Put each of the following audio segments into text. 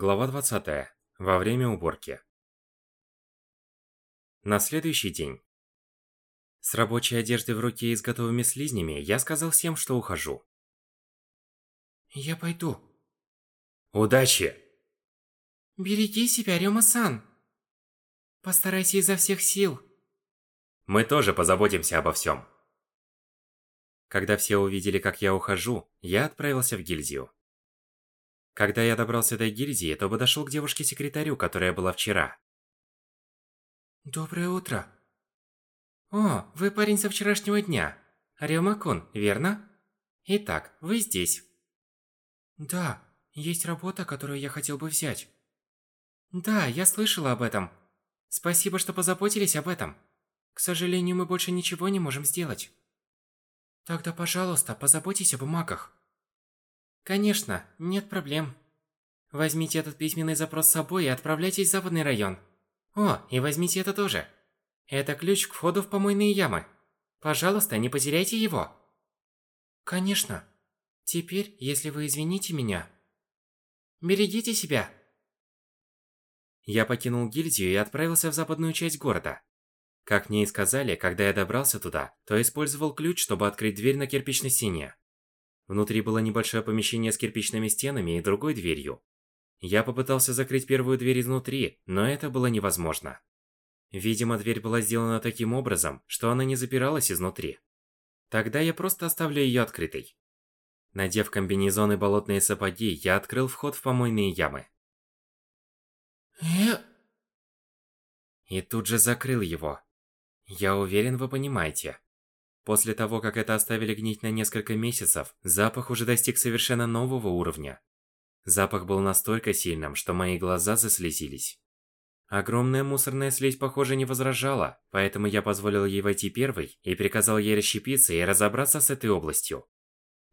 Глава 20. Во время уборки. На следующий день. С рабочей одеждой в руке и с готовыми слизнями, я сказал всем, что ухожу. Я пойду. Удачи! Береги себя, Рёма-сан. Постарайся изо всех сил. Мы тоже позаботимся обо всем. Когда все увидели, как я ухожу, я отправился в гильдию. Когда я добрался до гильдии, то подошел к девушке-секретарю, которая была вчера. Доброе утро. О, вы парень со вчерашнего дня. Рёма-кун, верно? Итак, вы здесь. Да, есть работа, которую я хотел бы взять. Да, я слышала об этом. Спасибо, что позаботились об этом. К сожалению, мы больше ничего не можем сделать. Тогда, пожалуйста, позаботьтесь об бумагах. Конечно, нет проблем. Возьмите этот письменный запрос с собой и отправляйтесь в западный район. О, и возьмите это тоже. Это ключ к входу в помойные ямы. Пожалуйста, не потеряйте его. Конечно. Теперь, если вы извините меня... Берегите себя. Я покинул гильдию и отправился в западную часть города. Как мне и сказали, когда я добрался туда, то использовал ключ, чтобы открыть дверь на кирпичной стене. Внутри было небольшое помещение с кирпичными стенами и другой дверью. Я попытался закрыть первую дверь изнутри, но это было невозможно. Видимо, дверь была сделана таким образом, что она не запиралась изнутри. Тогда я просто оставлю ее открытой. Надев комбинезон и болотные сапоги, я открыл вход в помойные ямы. Э? И тут же закрыл его. Я уверен, вы понимаете. После того, как это оставили гнить на несколько месяцев, запах уже достиг совершенно нового уровня. Запах был настолько сильным, что мои глаза заслезились. Огромная мусорная слизь, похоже, не возражала, поэтому я позволил ей войти первой и приказал ей расщепиться и разобраться с этой областью.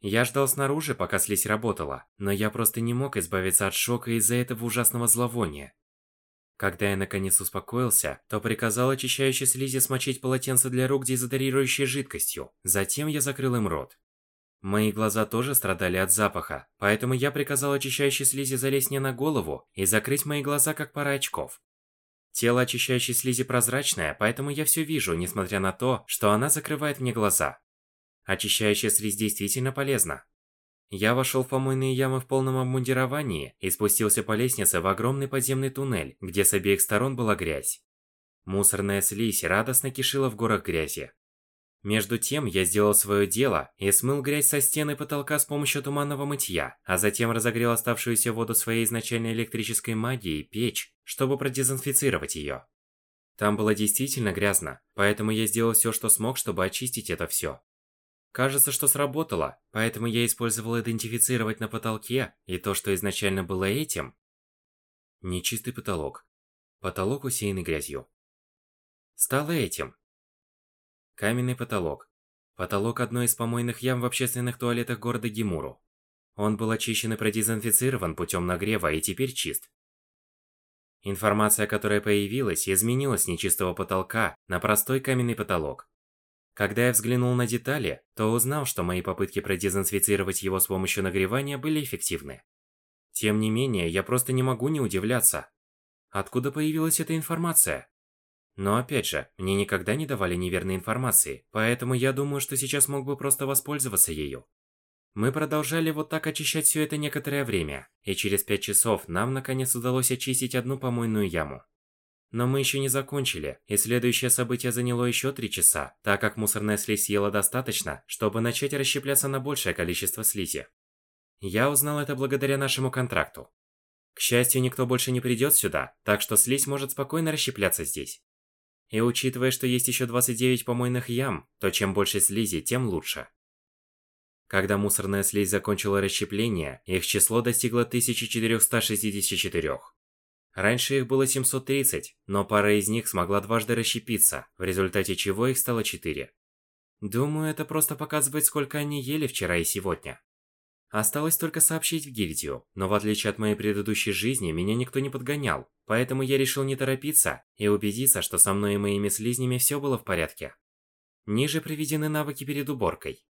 Я ждал снаружи, пока слизь работала, но я просто не мог избавиться от шока из-за этого ужасного зловония. Когда я наконец успокоился, то приказал очищающей слизи смочить полотенце для рук дезодорирующей жидкостью. Затем я закрыл им рот. Мои глаза тоже страдали от запаха, поэтому я приказал очищающей слизи залезть мне на голову и закрыть мои глаза как пара очков. Тело очищающей слизи прозрачное, поэтому я все вижу, несмотря на то, что она закрывает мне глаза. Очищающая слизь действительно полезна. Я вошел в помойные ямы в полном обмундировании и спустился по лестнице в огромный подземный туннель, где с обеих сторон была грязь. Мусорная слизь радостно кишила в горах грязи. Между тем, я сделал свое дело и смыл грязь со стены потолка с помощью туманного мытья, а затем разогрел оставшуюся воду своей изначальной электрической магией печь, чтобы продезинфицировать ее. Там было действительно грязно, поэтому я сделал все, что смог, чтобы очистить это все. Кажется, что сработало, поэтому я использовал идентифицировать на потолке, и то, что изначально было этим... Нечистый потолок. Потолок усеянный грязью. Стало этим. Каменный потолок. Потолок одной из помойных ям в общественных туалетах города Гимуру. Он был очищен и продезинфицирован путем нагрева и теперь чист. Информация, которая появилась, изменилась с нечистого потолка на простой каменный потолок. Когда я взглянул на детали, то узнал, что мои попытки продезинфицировать его с помощью нагревания были эффективны. Тем не менее, я просто не могу не удивляться. Откуда появилась эта информация? Но опять же, мне никогда не давали неверной информации, поэтому я думаю, что сейчас мог бы просто воспользоваться ею. Мы продолжали вот так очищать все это некоторое время, и через пять часов нам наконец удалось очистить одну помойную яму. Но мы еще не закончили, и следующее событие заняло еще три часа, так как мусорная слизь съела достаточно, чтобы начать расщепляться на большее количество слизи. Я узнал это благодаря нашему контракту. К счастью, никто больше не придет сюда, так что слизь может спокойно расщепляться здесь. И учитывая, что есть еще 29 помойных ям, то чем больше слизи, тем лучше. Когда мусорная слизь закончила расщепление, их число достигло 1464. Раньше их было 730, но пара из них смогла дважды расщепиться, в результате чего их стало 4. Думаю, это просто показывает, сколько они ели вчера и сегодня. Осталось только сообщить в гильдию, но в отличие от моей предыдущей жизни, меня никто не подгонял, поэтому я решил не торопиться и убедиться, что со мной и моими слизнями все было в порядке. Ниже приведены навыки перед уборкой.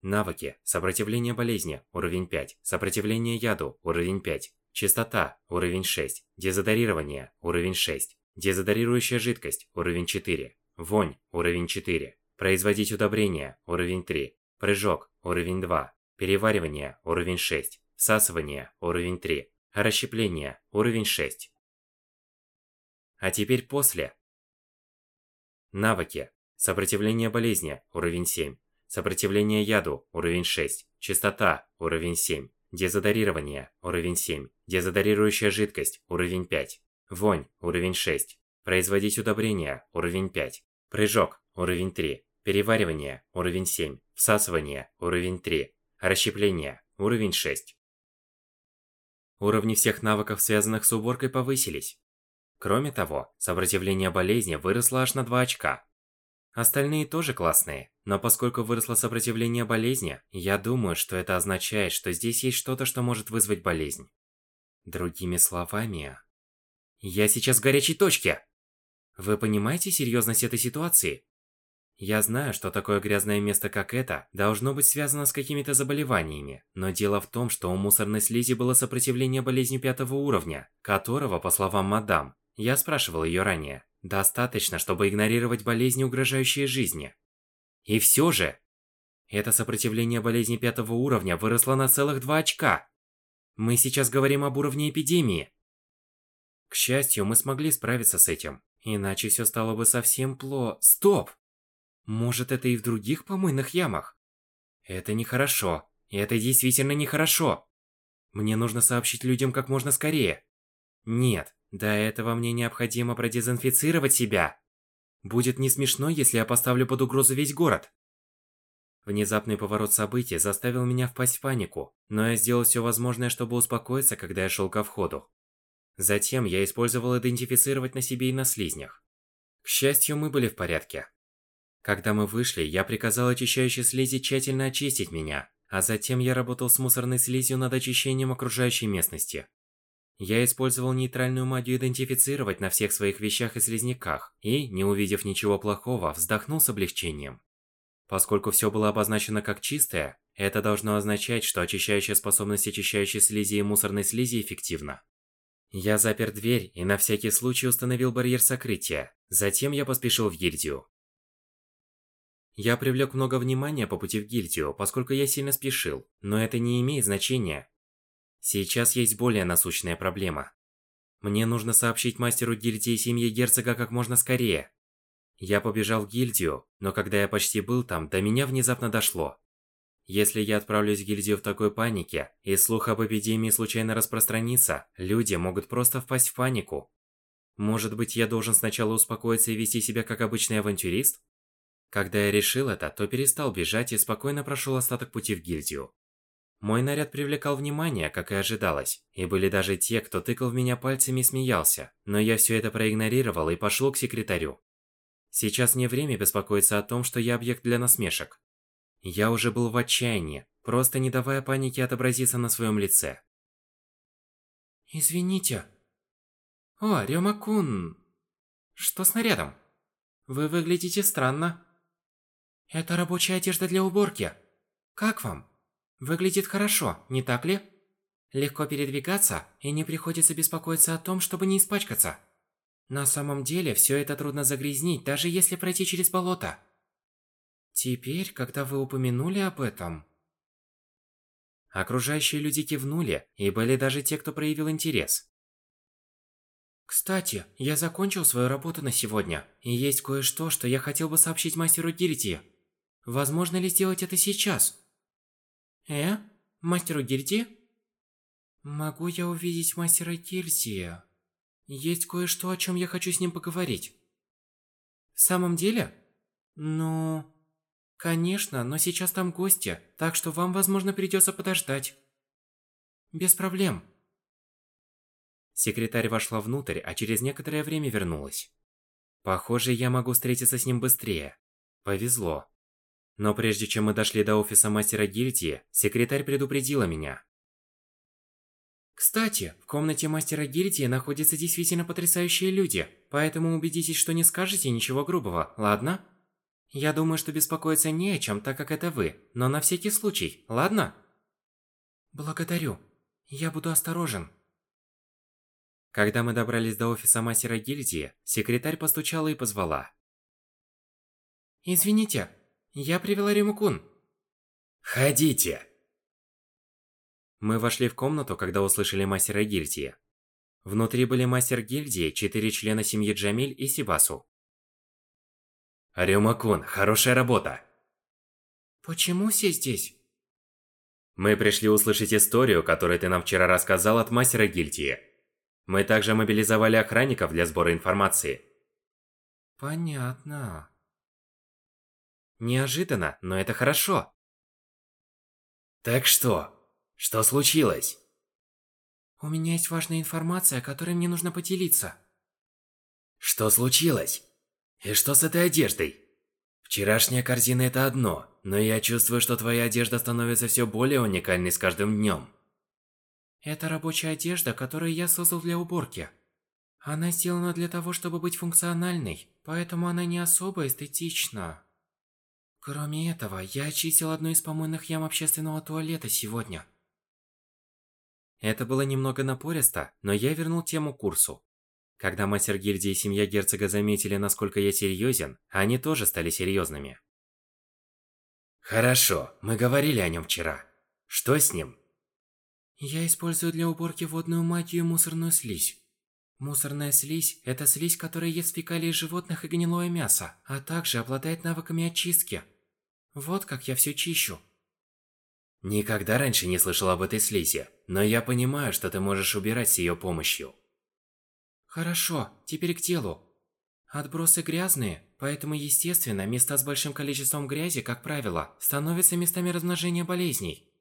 Навыки. Сопротивление болезни. Уровень 5. Сопротивление яду. Уровень 5. Чистота – уровень 6. Дезодорирование – уровень 6. Дезодорирующая жидкость – уровень 4. Вонь – уровень 4. Производить удобрения – уровень 3. Прыжок – уровень 2. Переваривание – уровень 6. Всасывание – уровень 3. Расщепление – уровень 6. А теперь после. Навыки. Сопротивление болезни – уровень 7. Сопротивление яду – уровень 6. Чистота – уровень 7. Дезодорирование – уровень 7. Дезодорирующая жидкость – уровень 5. Вонь – уровень 6. Производить удобрения – уровень 5. Прыжок – уровень 3. Переваривание – уровень 7. Всасывание – уровень 3. Расщепление – уровень 6. Уровни всех навыков, связанных с уборкой, повысились. Кроме того, сопротивление болезни выросло аж на 2 очка. Остальные тоже классные, но поскольку выросло сопротивление болезни, я думаю, что это означает, что здесь есть что-то, что может вызвать болезнь. Другими словами... Я сейчас в горячей точке! Вы понимаете серьезность этой ситуации? Я знаю, что такое грязное место, как это, должно быть связано с какими-то заболеваниями, но дело в том, что у мусорной слизи было сопротивление болезни пятого уровня, которого, по словам мадам, я спрашивал ее ранее, достаточно, чтобы игнорировать болезни, угрожающие жизни. И все же, это сопротивление болезни пятого уровня выросло на целых два очка. Мы сейчас говорим об уровне эпидемии. К счастью, мы смогли справиться с этим, иначе все стало бы совсем пло... Стоп! Может, это и в других помойных ямах? Это нехорошо. Это действительно нехорошо. Мне нужно сообщить людям как можно скорее. Нет, до этого мне необходимо продезинфицировать себя. Будет не смешно, если я поставлю под угрозу весь город. Внезапный поворот событий заставил меня впасть в панику, но я сделал все возможное, чтобы успокоиться, когда я шел ко входу. Затем я использовал идентифицировать на себе и на слизнях. К счастью, мы были в порядке. Когда мы вышли, я приказал очищающей слизи тщательно очистить меня, а затем я работал с мусорной слизью над очищением окружающей местности. Я использовал нейтральную магию идентифицировать на всех своих вещах и слизняках, и, не увидев ничего плохого, вздохнул с облегчением. Поскольку все было обозначено как чистое, это должно означать, что очищающая способность очищающей слизи и мусорной слизи эффективна. Я запер дверь и на всякий случай установил барьер сокрытия. Затем я поспешил в гильдию. Я привлек много внимания по пути в гильдию, поскольку я сильно спешил, но это не имеет значения, Сейчас есть более насущная проблема. Мне нужно сообщить мастеру гильдии семьи герцога как можно скорее. Я побежал в гильдию, но когда я почти был там, до меня внезапно дошло. Если я отправлюсь в гильдию в такой панике, и слух об эпидемии случайно распространится, люди могут просто впасть в панику. Может быть, я должен сначала успокоиться и вести себя как обычный авантюрист? Когда я решил это, то перестал бежать и спокойно прошел остаток пути в гильдию. Мой наряд привлекал внимание, как и ожидалось, и были даже те, кто тыкал в меня пальцами и смеялся, но я все это проигнорировал и пошел к секретарю. Сейчас не время беспокоиться о том, что я объект для насмешек. Я уже был в отчаянии, просто не давая панике отобразиться на своем лице. Извините. О, Рёма-кун. Что с нарядом? Вы выглядите странно. Это рабочая одежда для уборки. Как вам? Выглядит хорошо, не так ли? Легко передвигаться, и не приходится беспокоиться о том, чтобы не испачкаться. На самом деле, все это трудно загрязнить, даже если пройти через болото. Теперь, когда вы упомянули об этом... Окружающие люди кивнули, и были даже те, кто проявил интерес. Кстати, я закончил свою работу на сегодня, и есть кое-что, что я хотел бы сообщить мастеру Гильдии. Возможно ли сделать это сейчас? Э? Мастеру гильдии? Могу я увидеть мастера гильдии? Есть кое-что, о чем я хочу с ним поговорить. В самом деле? Ну... Конечно, но сейчас там гости, так что вам, возможно, придется подождать. Без проблем. Секретарь вошла внутрь, а через некоторое время вернулась. Похоже, я могу встретиться с ним быстрее. Повезло. Но прежде чем мы дошли до офиса мастера гильдии, секретарь предупредила меня. Кстати, в комнате мастера гильдии находятся действительно потрясающие люди, поэтому убедитесь, что не скажете ничего грубого, ладно? Я думаю, что беспокоиться не о чем, так как это вы, но на всякий случай, ладно? Благодарю. Я буду осторожен. Когда мы добрались до офиса мастера гильдии, секретарь постучала и позвала. «Извините, я привела Римукун». «Ходите!» Мы вошли в комнату, когда услышали мастера гильдии. Внутри были мастер гильдии, четыре члена семьи Джамиль и Сибасу. Рюмакун, хорошая работа. Почему все здесь? Мы пришли услышать историю, которую ты нам вчера рассказал от мастера гильдии. Мы также мобилизовали охранников для сбора информации. Понятно. Неожиданно, но это хорошо. Так что? Что случилось? У меня есть важная информация, которой мне нужно поделиться. Что случилось? И что с этой одеждой? Вчерашняя корзина это одно, но я чувствую, что твоя одежда становится все более уникальной с каждым днем. Это рабочая одежда, которую я создал для уборки. Она сделана для того, чтобы быть функциональной, поэтому она не особо эстетична. Кроме этого, я очистил одну из помойных ям общественного туалета сегодня. Это было немного напористо, но я вернул тему курсу. Когда мастер гильдии и семья герцога заметили, насколько я серьезен, они тоже стали серьезными. Хорошо, мы говорили о нем вчера. Что с ним? Я использую для уборки водную магию мусорную слизь. Мусорная слизь – это слизь, которая ест фекалии животных и гнилое мясо, а также обладает навыками очистки. Вот как я все чищу. Никогда раньше не слышал об этой слизи, но я понимаю, что ты можешь убирать с ее помощью. Хорошо, теперь к делу. Отбросы грязные, поэтому, естественно, места с большим количеством грязи, как правило, становятся местами размножения болезней.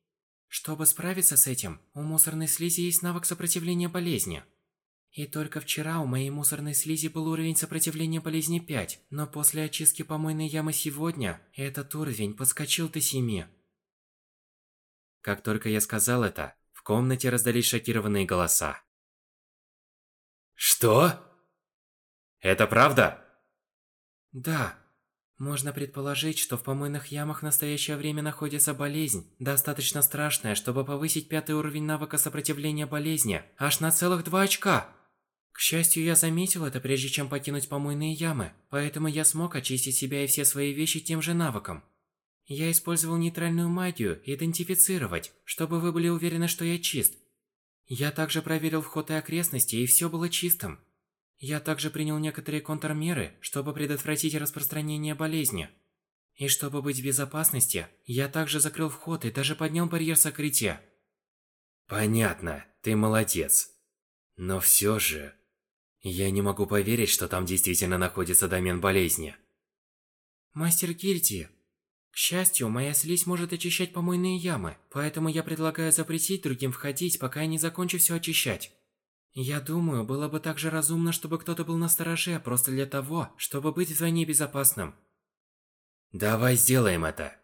Чтобы справиться с этим, у мусорной слизи есть навык сопротивления болезни. И только вчера у моей мусорной слизи был уровень сопротивления болезни 5, но после очистки помойной ямы сегодня, этот уровень подскочил до 7. Как только я сказал это, в комнате раздались шокированные голоса. Что? Это правда? Да. Можно предположить, что в помойных ямах в настоящее время находится болезнь, достаточно страшная, чтобы повысить пятый уровень навыка сопротивления болезни, аж на целых два очка. К счастью, я заметил это, прежде чем покинуть помойные ямы, поэтому я смог очистить себя и все свои вещи тем же навыком. Я использовал нейтральную магию «Идентифицировать», чтобы вы были уверены, что я чист. Я также проверил вход и окрестности, и все было чистым. Я также принял некоторые контрмеры, чтобы предотвратить распространение болезни. И чтобы быть в безопасности, я также закрыл вход и даже поднял барьер сокрытия. Понятно, ты молодец. Но все же... Я не могу поверить, что там действительно находится домен болезни. Мастер гильдии, к счастью, моя слизь может очищать помойные ямы, поэтому я предлагаю запретить другим входить, пока я не закончу все очищать. Я думаю, было бы также разумно, чтобы кто-то был на стороже, просто для того, чтобы быть вдвойне безопасным. Давай сделаем это.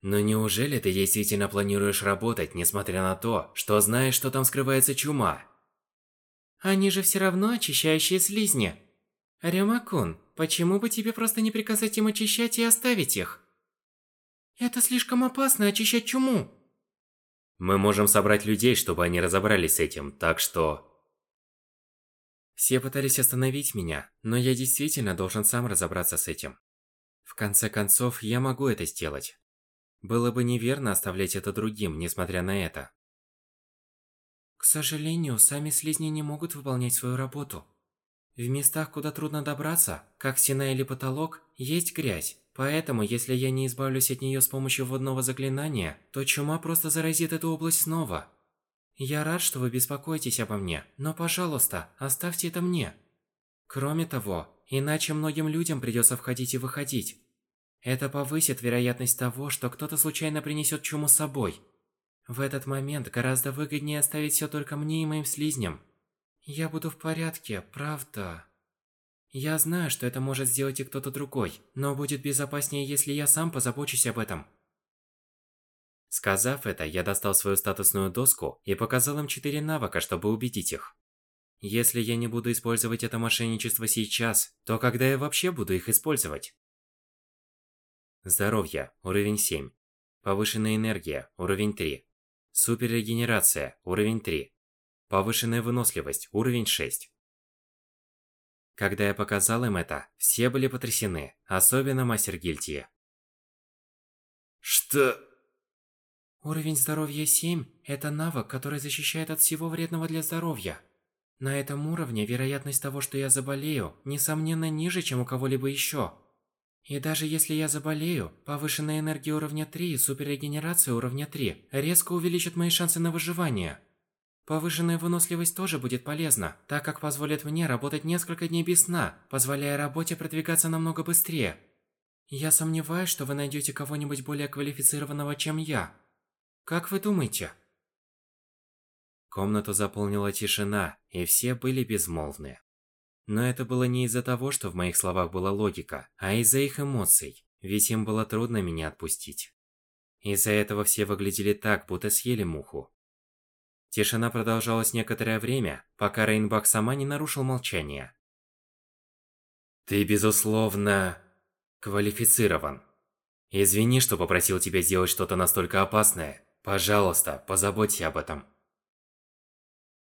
Но неужели ты действительно планируешь работать, несмотря на то, что знаешь, что там скрывается чума? Они же все равно очищающие слизни. Рёмакун, почему бы тебе просто не приказать им очищать и оставить их? Это слишком опасно очищать чуму. Мы можем собрать людей, чтобы они разобрались с этим, так что... Все пытались остановить меня, но я действительно должен сам разобраться с этим. В конце концов, я могу это сделать. Было бы неверно оставлять это другим, несмотря на это. К сожалению, сами слизни не могут выполнять свою работу. В местах, куда трудно добраться, как стена или потолок, есть грязь. Поэтому, если я не избавлюсь от нее с помощью водного заклинания, то чума просто заразит эту область снова. Я рад, что вы беспокоитесь обо мне, но, пожалуйста, оставьте это мне. Кроме того, иначе многим людям придется входить и выходить. Это повысит вероятность того, что кто-то случайно принесет чуму с собой. В этот момент гораздо выгоднее оставить все только мне и моим слизням. Я буду в порядке, правда. Я знаю, что это может сделать и кто-то другой, но будет безопаснее, если я сам позабочусь об этом. Сказав это, я достал свою статусную доску и показал им четыре навыка, чтобы убедить их. Если я не буду использовать это мошенничество сейчас, то когда я вообще буду их использовать? Здоровье, уровень 7. Повышенная энергия, уровень 3. Суперрегенерация, уровень 3. Повышенная выносливость, уровень 6. Когда я показал им это, все были потрясены, особенно мастер гильдии. Что? Уровень здоровья 7 – это навык, который защищает от всего вредного для здоровья. На этом уровне вероятность того, что я заболею, несомненно ниже, чем у кого-либо еще. И даже если я заболею, повышенная энергия уровня 3 и суперрегенерация уровня 3 резко увеличат мои шансы на выживание. Повышенная выносливость тоже будет полезна, так как позволит мне работать несколько дней без сна, позволяя работе продвигаться намного быстрее. Я сомневаюсь, что вы найдете кого-нибудь более квалифицированного, чем я. Как вы думаете? Комнату заполнила тишина, и все были безмолвны. Но это было не из-за того, что в моих словах была логика, а из-за их эмоций, ведь им было трудно меня отпустить. Из-за этого все выглядели так, будто съели муху. Тишина продолжалась некоторое время, пока Рейнбак сама не нарушил молчание. Ты, безусловно, квалифицирован. Извини, что попросил тебя сделать что-то настолько опасное. Пожалуйста, позаботься об этом.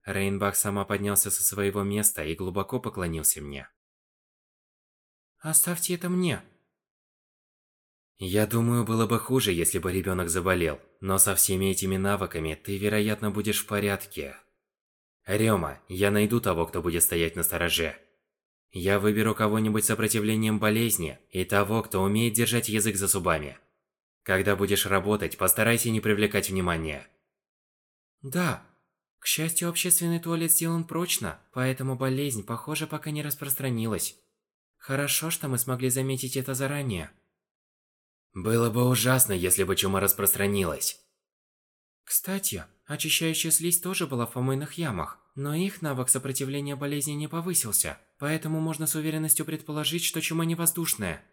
Рейнбак сама поднялся со своего места и глубоко поклонился мне. Оставьте это мне. Я думаю, было бы хуже, если бы ребенок заболел, но со всеми этими навыками ты, вероятно, будешь в порядке. Рёма, я найду того, кто будет стоять на стороже. Я выберу кого-нибудь с сопротивлением болезни и того, кто умеет держать язык за зубами. Когда будешь работать, постарайся не привлекать внимания. Да. К счастью, общественный туалет сделан прочно, поэтому болезнь, похоже, пока не распространилась. Хорошо, что мы смогли заметить это заранее. Было бы ужасно, если бы чума распространилась. Кстати, очищающая слизь тоже была в помойных ямах, но их навык сопротивления болезни не повысился, поэтому можно с уверенностью предположить, что чума не воздушная.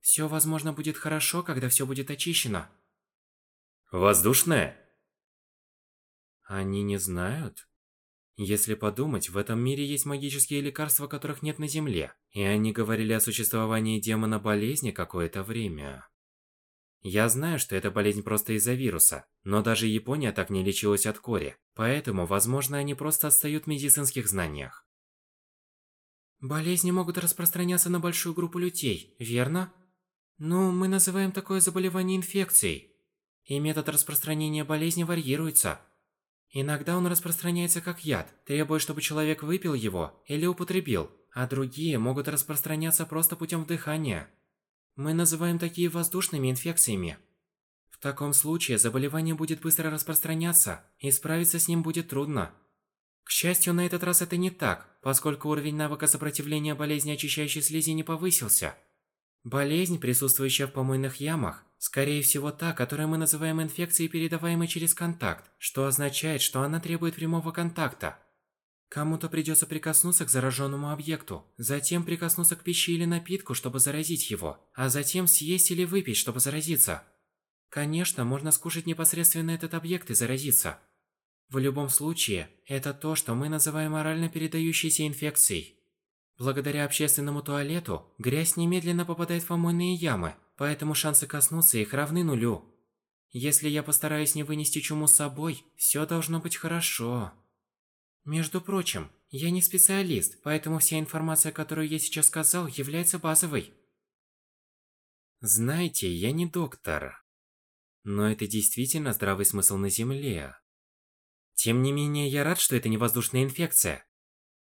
Все, возможно, будет хорошо, когда все будет очищено. Воздушная? Они не знают? Если подумать, в этом мире есть магические лекарства, которых нет на Земле, и они говорили о существовании демона болезни какое-то время. Я знаю, что эта болезнь просто из-за вируса, но даже Япония так не лечилась от кори, поэтому, возможно, они просто отстают в медицинских знаниях. Болезни могут распространяться на большую группу людей, верно? Ну, мы называем такое заболевание инфекцией. И метод распространения болезни варьируется. Иногда он распространяется как яд, требуя, чтобы человек выпил его или употребил, а другие могут распространяться просто путем вдыхания. Мы называем такие воздушными инфекциями. В таком случае заболевание будет быстро распространяться, и справиться с ним будет трудно. К счастью, на этот раз это не так, поскольку уровень навыка сопротивления болезни очищающей слизи не повысился. Болезнь, присутствующая в помойных ямах, скорее всего та, которую мы называем инфекцией, передаваемой через контакт, что означает, что она требует прямого контакта. Кому-то придется прикоснуться к зараженному объекту, затем прикоснуться к пище или напитку, чтобы заразить его, а затем съесть или выпить, чтобы заразиться. Конечно, можно скушать непосредственно этот объект и заразиться. В любом случае, это то, что мы называем орально передающейся инфекцией. Благодаря общественному туалету, грязь немедленно попадает в помойные ямы, поэтому шансы коснуться их равны нулю. Если я постараюсь не вынести чуму с собой, все должно быть хорошо. Между прочим, я не специалист, поэтому вся информация, которую я сейчас сказал, является базовой. Знаете, я не доктор. Но это действительно здравый смысл на Земле. Тем не менее, я рад, что это не воздушная инфекция.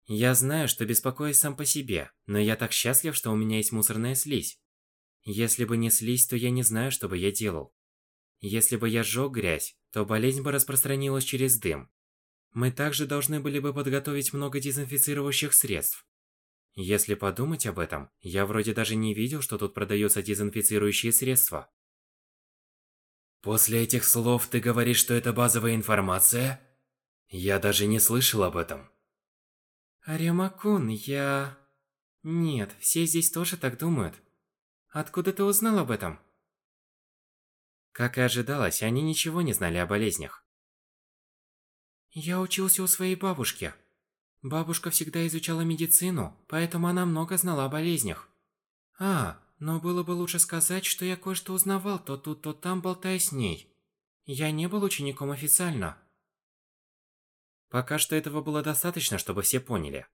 Я знаю, что беспокоюсь сам по себе, но я так счастлив, что у меня есть мусорная слизь. Если бы не слизь, то я не знаю, что бы я делал. Если бы я сжёг грязь, то болезнь бы распространилась через дым, мы также должны были бы подготовить много дезинфицирующих средств. Если подумать об этом, я вроде даже не видел, что тут продаются дезинфицирующие средства. После этих слов ты говоришь, что это базовая информация? Я даже не слышал об этом. Аримакун, я... Нет, все здесь тоже так думают. Откуда ты узнал об этом? Как и ожидалось, они ничего не знали о болезнях. Я учился у своей бабушки. Бабушка всегда изучала медицину, поэтому она много знала о болезнях. А, но было бы лучше сказать, что я кое-что узнавал то тут, то там, болтая с ней. Я не был учеником официально. Пока что этого было достаточно, чтобы все поняли.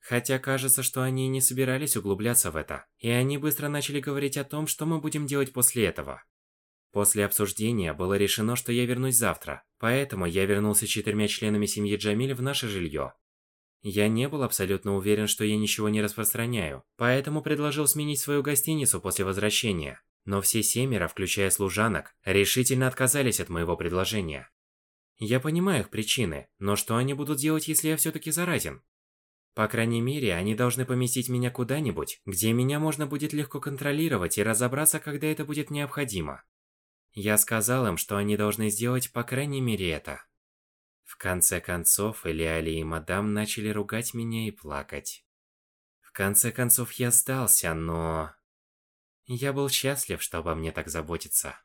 Хотя кажется, что они не собирались углубляться в это, и они быстро начали говорить о том, что мы будем делать после этого. После обсуждения было решено, что я вернусь завтра, поэтому я вернулся с четырьмя членами семьи Джамиль в наше жилье. Я не был абсолютно уверен, что я ничего не распространяю, поэтому предложил сменить свою гостиницу после возвращения. Но все семеро, включая служанок, решительно отказались от моего предложения. Я понимаю их причины, но что они будут делать, если я все-таки заразен? По крайней мере, они должны поместить меня куда-нибудь, где меня можно будет легко контролировать и разобраться, когда это будет необходимо. Я сказал им, что они должны сделать по крайней мере это. В конце концов, Элиали и мадам начали ругать меня и плакать. В конце концов, я сдался, но... Я был счастлив, что обо мне так заботиться.